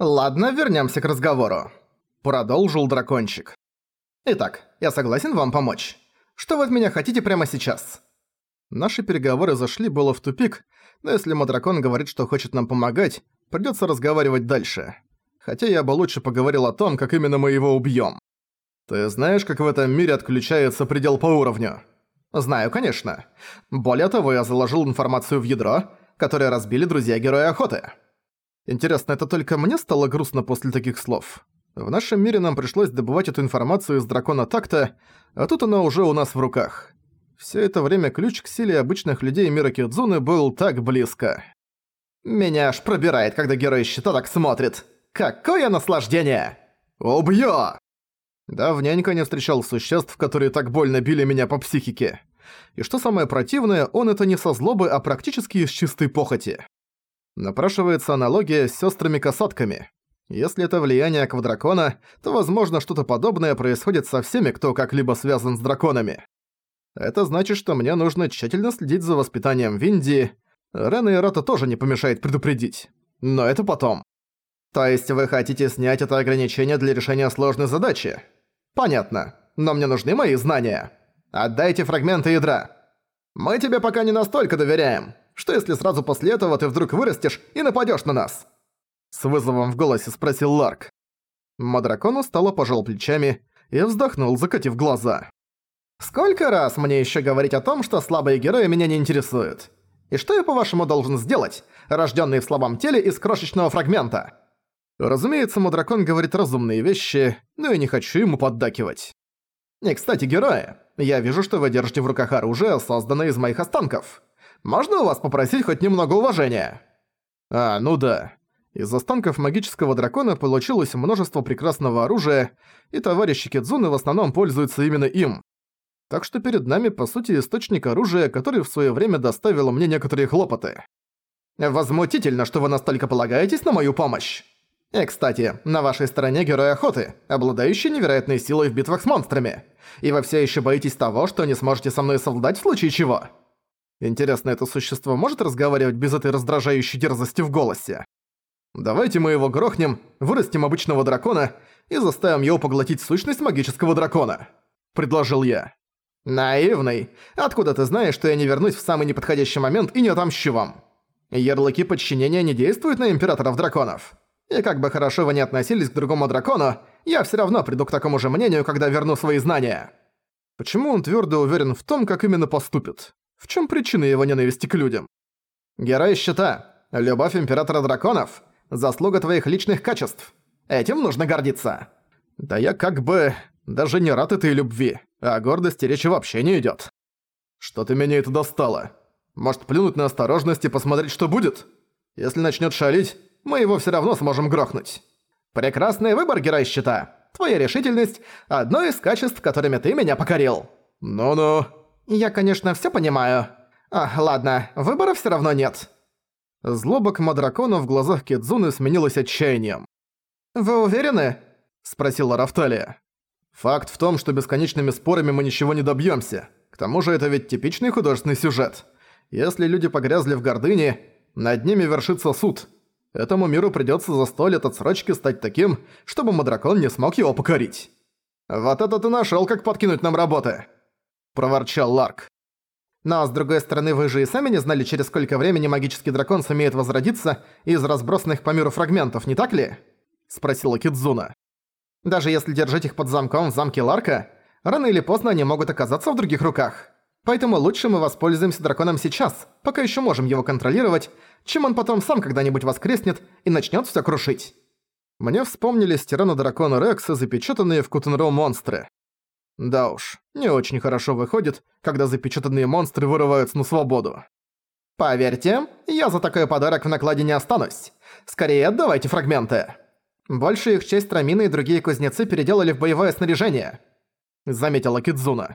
Ладно, вернемся к разговору. Продолжил дракончик. Итак, я согласен вам помочь. Что вы от меня хотите прямо сейчас? Наши переговоры зашли было в тупик, но если Мадракон говорит, что хочет нам помогать, придётся разговаривать дальше. Хотя я бы лучше поговорил о том, как именно мы его убьём. Ты знаешь, как в этом мире отключается предел по уровню? Знаю, конечно. Более того, я заложил информацию в ядро, которое разбили друзья-герои охоты. Интересно, это только мне стало грустно после таких слов? В нашем мире нам пришлось добывать эту информацию из дракона такта, а тут она уже у нас в руках. Все это время ключ к силе обычных людей мира Кидзуны был так близко. Меня аж пробирает, когда герой щита так смотрит. Какое наслаждение! Убью! Давненько не встречал существ, которые так больно били меня по психике. И что самое противное, он это не со злобы, а практически из чистой похоти. Напрашивается аналогия с сестрами-касатками. Если это влияние аквадракона, то, возможно, что-то подобное происходит со всеми, кто как-либо связан с драконами. Это значит, что мне нужно тщательно следить за воспитанием Винди. Рена и Рота тоже не помешает предупредить. Но это потом. То есть вы хотите снять это ограничение для решения сложной задачи? Понятно. Но мне нужны мои знания. Отдайте фрагменты ядра. Мы тебе пока не настолько доверяем. Что если сразу после этого ты вдруг вырастешь и нападёшь на нас? С вызовом в голосе спросил Ларк. Мадракон устало пожал плечами и вздохнул, закатив глаза. Сколько раз мне еще говорить о том, что слабые герои меня не интересуют? И что я, по-вашему, должен сделать, рожденный в слабом теле из крошечного фрагмента? Разумеется, Мудракон говорит разумные вещи, но я не хочу ему поддакивать. И, кстати, герои, я вижу, что вы держите в руках оружие, созданное из моих останков. Можно у вас попросить хоть немного уважения? А, ну да. Из останков магического дракона получилось множество прекрасного оружия, и товарищи Кидзуны в основном пользуются именно им. Так что перед нами, по сути, источник оружия, который в своё время доставил мне некоторые хлопоты. Возмутительно, что вы настолько полагаетесь на мою помощь. И, кстати, на вашей стороне герой охоты, обладающий невероятной силой в битвах с монстрами. И вы все ещё боитесь того, что не сможете со мной совладать в случае чего. Интересно, это существо может разговаривать без этой раздражающей дерзости в голосе? Давайте мы его грохнем, вырастим обычного дракона и заставим его поглотить сущность магического дракона. Предложил я. «Наивный. Откуда ты знаешь, что я не вернусь в самый неподходящий момент и не отомщу вам? Ярлыки подчинения не действуют на императоров драконов. И как бы хорошо вы ни относились к другому дракону, я всё равно приду к такому же мнению, когда верну свои знания». Почему он твёрдо уверен в том, как именно поступит? В чём причина его ненависти к людям? Герой щита. Любовь императора драконов. Заслуга твоих личных качеств. Этим нужно гордиться. Да я как бы даже не рад этой любви. А о гордости речи вообще не идёт. Что-то меня это достало. Может плюнуть на осторожность и посмотреть, что будет? Если начнёт шалить, мы его всё равно сможем грохнуть. Прекрасный выбор, герой щита. Твоя решительность – одно из качеств, которыми ты меня покорил. Ну-ну. Я, конечно, всё понимаю. А, ладно, выбора всё равно нет. Злоба к Мадракону в глазах Кидзуны сменилась отчаянием. «Вы уверены?» – спросила Рафталия. Факт в том, что бесконечными спорами мы ничего не добьёмся. К тому же это ведь типичный художественный сюжет. Если люди погрязли в гордыне, над ними вершится суд. Этому миру придётся за сто лет отсрочки стать таким, чтобы Мадракон не смог его покорить. «Вот это ты нашёл, как подкинуть нам работы!» – проворчал Ларк. «Но, с другой стороны, вы же и сами не знали, через сколько времени магический дракон сумеет возродиться из разбросанных по миру фрагментов, не так ли?» – спросила Кидзуна. Даже если держать их под замком в замке Ларка, рано или поздно они могут оказаться в других руках. Поэтому лучше мы воспользуемся драконом сейчас, пока еще можем его контролировать, чем он потом сам когда-нибудь воскреснет и начнет все крушить. Мне вспомнились тирана дракона Рекса, запечатанные в Кутенроу монстры. Да уж, не очень хорошо выходит, когда запечатанные монстры вырываются на свободу. Поверьте, я за такой подарок в накладе не останусь. Скорее отдавайте фрагменты. Больше их часть Рамина и другие кузнецы переделали в боевое снаряжение», — заметила Кидзуна.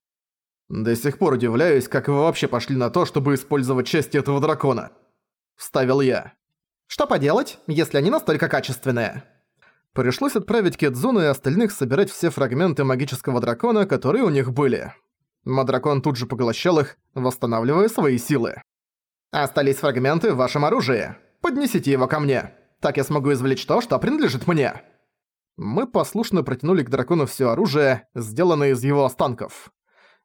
«До сих пор удивляюсь, как вы вообще пошли на то, чтобы использовать части этого дракона», — вставил я. «Что поделать, если они настолько качественные?» Пришлось отправить Кидзуну и остальных собирать все фрагменты магического дракона, которые у них были. Мадракон тут же поглощал их, восстанавливая свои силы. «Остались фрагменты в вашем оружии. Поднесите его ко мне», Так я смогу извлечь то, что принадлежит мне». Мы послушно протянули к дракону все оружие, сделанное из его останков.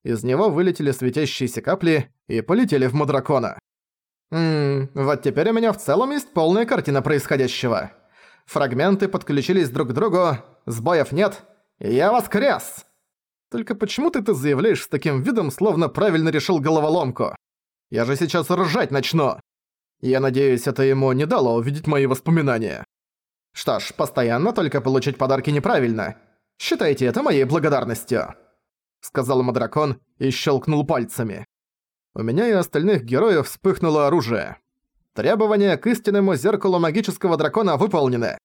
Из него вылетели светящиеся капли и полетели в Мадракона. Ммм, вот теперь у меня в целом есть полная картина происходящего. Фрагменты подключились друг к другу, сбоев нет, и я воскрес! Только почему ты это заявляешь с таким видом, словно правильно решил головоломку? Я же сейчас ржать начну. Я надеюсь, это ему не дало увидеть мои воспоминания. Что ж, постоянно только получить подарки неправильно. Считайте это моей благодарностью. Сказал Мадракон и щелкнул пальцами. У меня и остальных героев вспыхнуло оружие. Требования к истинному зеркалу магического дракона выполнены.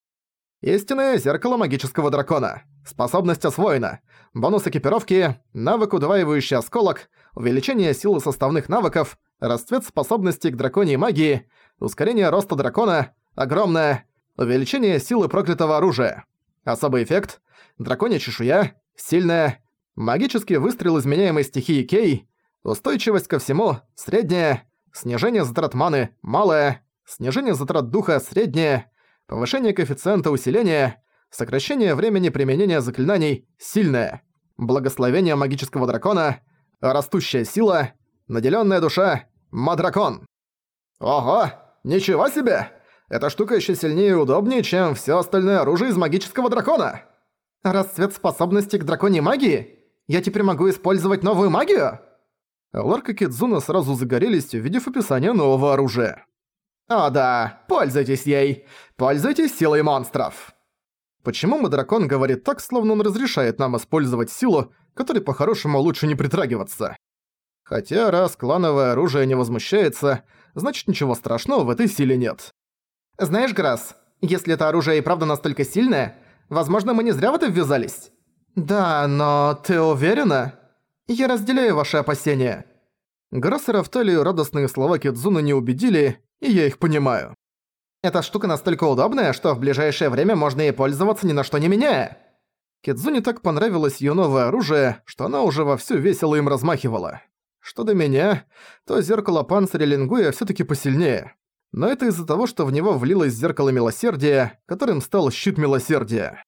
Истинное зеркало магического дракона. Способность освоена. Бонус экипировки, навык удваивающий осколок, увеличение силы составных навыков, расцвет способностей к драконьей магии, ускорение роста дракона, огромное, увеличение силы проклятого оружия. Особый эффект – драконья чешуя, сильная, магический выстрел изменяемой стихии Кей, устойчивость ко всему, средняя, снижение затрат маны, малое, снижение затрат духа, среднее, повышение коэффициента усиления, сокращение времени применения заклинаний сильное, благословение магического дракона, растущая сила, наделенная душа, мадракон. Ого, ничего себе! Эта штука еще сильнее и удобнее, чем все остальное оружие из магического дракона. Расцвет способности к драконьей магии? Я теперь могу использовать новую магию? Ларк и Кидзуна сразу загорелись, увидев описание нового оружия. «О да, пользуйтесь ей! Пользуйтесь силой монстров!» Почему Мадракон говорит так, словно он разрешает нам использовать силу, которой по-хорошему лучше не притрагиваться? Хотя раз клановое оружие не возмущается, значит ничего страшного в этой силе нет. Знаешь, Грасс, если это оружие и правда настолько сильное, возможно, мы не зря в это ввязались. Да, но ты уверена? Я разделяю ваши опасения. Грасс и Рафталию радостные слова Кидзуна не убедили, и я их понимаю. Эта штука настолько удобная, что в ближайшее время можно ей пользоваться ни на что не меняя. Кидзуне так понравилось её новое оружие, что она уже вовсю весело им размахивала. Что до меня, то зеркало панциря Лингуя всё-таки посильнее. Но это из-за того, что в него влилось зеркало милосердия, которым стал щит милосердия.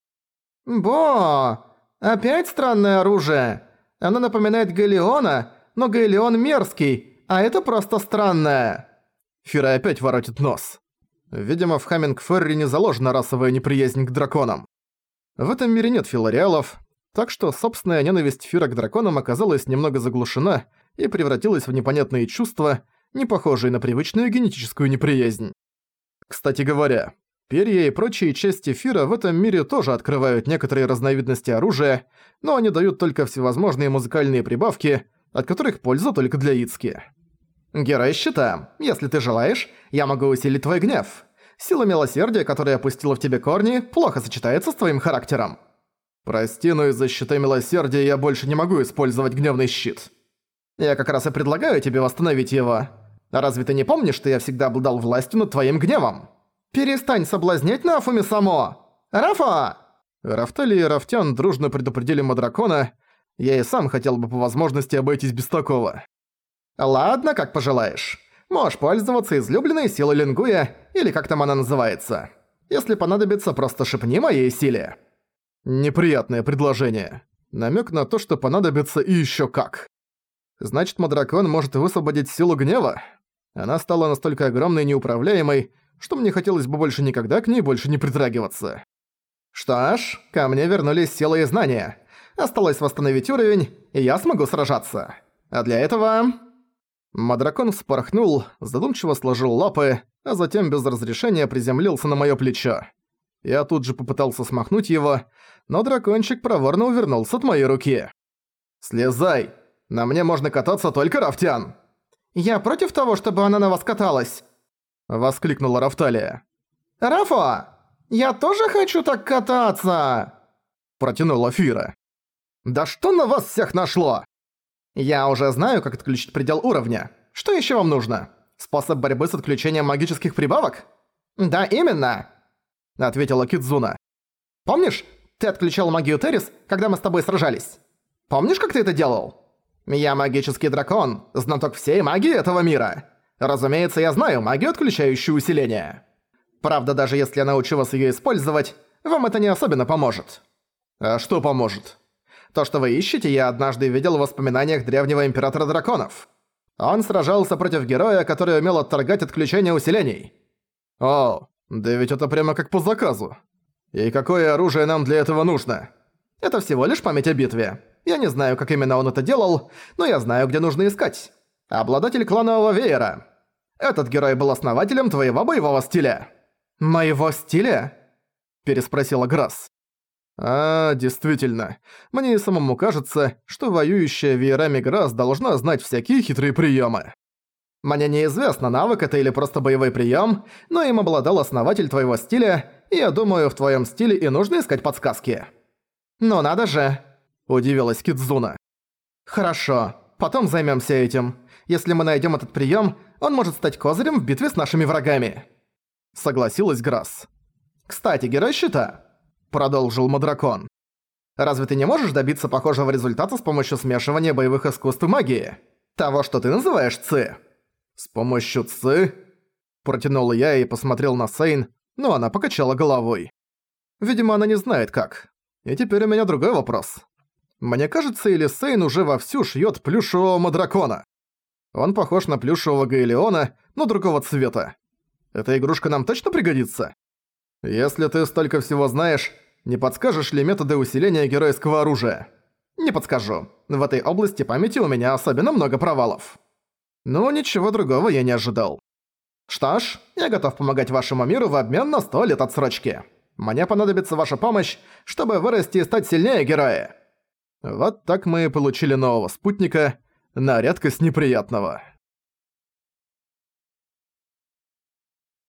«Бо! Опять странное оружие! Оно напоминает Галеона, но Галеон мерзкий, а это просто странное!» Фира опять воротит нос. Видимо, в Хамминг-Ферри не заложена расовая неприязнь к драконам. В этом мире нет филариалов, так что собственная ненависть Фира к драконам оказалась немного заглушена и превратилась в непонятные чувства, не похожие на привычную генетическую неприязнь. Кстати говоря, перья и прочие части Фира в этом мире тоже открывают некоторые разновидности оружия, но они дают только всевозможные музыкальные прибавки, от которых польза только для Ицки. «Герой щита, если ты желаешь, я могу усилить твой гнев. Сила милосердия, которая опустила в тебе корни, плохо сочетается с твоим характером». «Прости, но из-за щита милосердия я больше не могу использовать гневный щит. Я как раз и предлагаю тебе восстановить его. Разве ты не помнишь, что я всегда обладал властью над твоим гневом? Перестань соблазнять Нафуми само! Рафа!» Рафтали и Рафтян дружно предупредили Мадракона, я и сам хотел бы по возможности обойтись без такого. «Ладно, как пожелаешь. Можешь пользоваться излюбленной силой Лингуя, или как там она называется. Если понадобится, просто шепни моей силе». Неприятное предложение. Намек на то, что понадобится и еще как. Значит, Мадракон может высвободить силу гнева? Она стала настолько огромной и неуправляемой, что мне хотелось бы больше никогда к ней больше не притрагиваться. Что ж, ко мне вернулись силы и знания. Осталось восстановить уровень, и я смогу сражаться. А для этого... Мадракон вспорхнул, задумчиво сложил лапы, а затем без разрешения приземлился на моё плечо. Я тут же попытался смахнуть его, но дракончик проворно увернулся от моей руки. «Слезай! На мне можно кататься только Рафтян!» «Я против того, чтобы она на вас каталась!» Воскликнула Рафталия. «Рафа! Я тоже хочу так кататься!» Протянула Фира. «Да что на вас всех нашло?» Я уже знаю, как отключить предел уровня. Что еще вам нужно? Способ борьбы с отключением магических прибавок? Да, именно, ответила Кидзуна. Помнишь, ты отключал магию Террис, когда мы с тобой сражались? Помнишь, как ты это делал? Я магический дракон, знаток всей магии этого мира. Разумеется, я знаю магию, отключающую усиление. Правда, даже если я научу вас её использовать, вам это не особенно поможет. А что поможет? То, что вы ищете, я однажды видел в воспоминаниях древнего императора драконов. Он сражался против героя, который умел отторгать отключение усилений. О, да ведь это прямо как по заказу. И какое оружие нам для этого нужно? Это всего лишь память о битве. Я не знаю, как именно он это делал, но я знаю, где нужно искать. Обладатель кланового веера. Этот герой был основателем твоего боевого стиля. «Моего стиля?» – переспросила Грасс. «А, действительно. Мне и самому кажется, что воюющая веерами Грасс должна знать всякие хитрые приемы. Мне неизвестно, навык это или просто боевой прием, но им обладал основатель твоего стиля, и я думаю, в твоем стиле и нужно искать подсказки». «Ну надо же!» – удивилась Кидзуна. «Хорошо, потом займемся этим. Если мы найдем этот прием, он может стать козырем в битве с нашими врагами» согласилась Грасс. «Кстати, герой щита», — продолжил Мадракон. «Разве ты не можешь добиться похожего результата с помощью смешивания боевых искусств и магии? Того, что ты называешь ци?» «С помощью ци?» Протянул я и посмотрел на Сейн, но она покачала головой. Видимо, она не знает как. И теперь у меня другой вопрос. Мне кажется, или Сейн уже вовсю шьёт плюшевого Мадракона. Он похож на плюшевого Гаэлеона, но другого цвета. Эта игрушка нам точно пригодится? Если ты столько всего знаешь, не подскажешь ли методы усиления геройского оружия? Не подскажу. В этой области памяти у меня особенно много провалов. Но ничего другого я не ожидал. Что ж, я готов помогать вашему миру в обмен на 100 лет отсрочки. Мне понадобится ваша помощь, чтобы вырасти и стать сильнее героя. Вот так мы и получили нового спутника, на редкость неприятного.